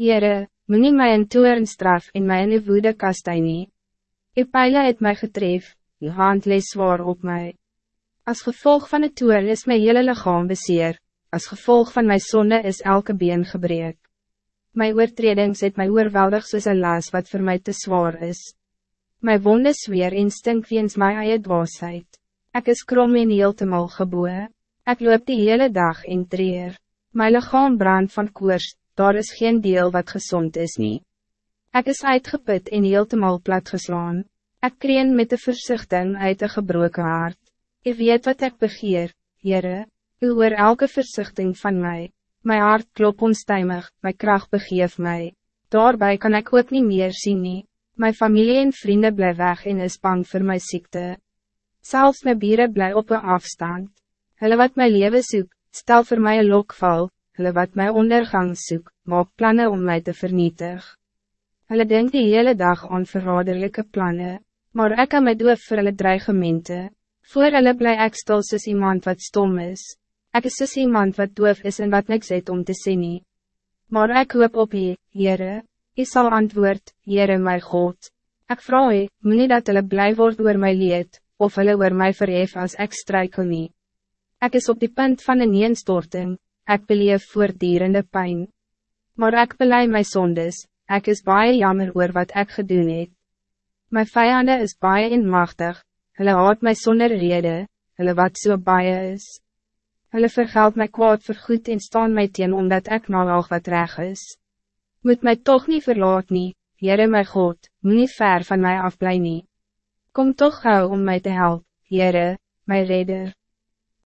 Heere, moet nie my in toeren straf en my in die woede kastei nie. Die pijlen het my getref, die hand lees zwaar op mij. Als gevolg van het toer is mijn hele lichaam beseer, als gevolg van mijn zonde is elke been gebreek. Mijn oortredings het my oorweldig soos een laas wat voor mij te zwaar is. Mijn wonde weer instinct weens my eie dwaasheid. Ek is krom en heel te mal geboe. Ek loop die hele dag in treer. My lichaam brand van koers, daar is geen deel wat gezond is niet. Ik is uitgeput en heeltemal platgeslaan. Ik kreen met de verzichting uit een gebroken hart. Ik weet wat ik begeer, Heere, u hoor elke verzichting van mij. Mijn hart klop onstuimig, mijn kracht begeef mij. Daarbij kan ik ook niet meer zien nie. Mijn familie en vrienden blijven weg en is bang voor mijn ziekte. Zelfs mijn bieren blijven op een afstand. Hulle wat mijn leven zoek, stel voor mij een lokval, hulle wat mijn ondergang zoek, maak plannen om mij te vernietigen. Hulle denkt die hele dag aan verraderlijke plannen, maar ik kan my doof vir hulle dreigemente. Voor hulle bly ek stil soos iemand wat stom is. Ik is soos iemand wat doof is en wat niks het om te sê nie. Maar ik hoop op je, Heere, jy sal antwoord, Heere my God. Ik vraag je, moet nie dat hulle bly word oor my leed, of hulle oor my verhef as ek struikel nie. Ek is op die punt van een neenstorting, ek beleef voortdurende pijn. Maar ik belei my sondes, Ik is baie jammer oor wat ik gedoen het. My vijanden is baie inmachtig, hulle haat my sonder rede, hulle wat so baie is. Hulle vergeld my kwaad vir goed en staan my teen omdat ik nou al wat reg is. Moet mij toch niet verlaat nie, Heere my God, moet nie ver van mij afblij nie. Kom toch gauw om mij te helpen, Heere, my redder.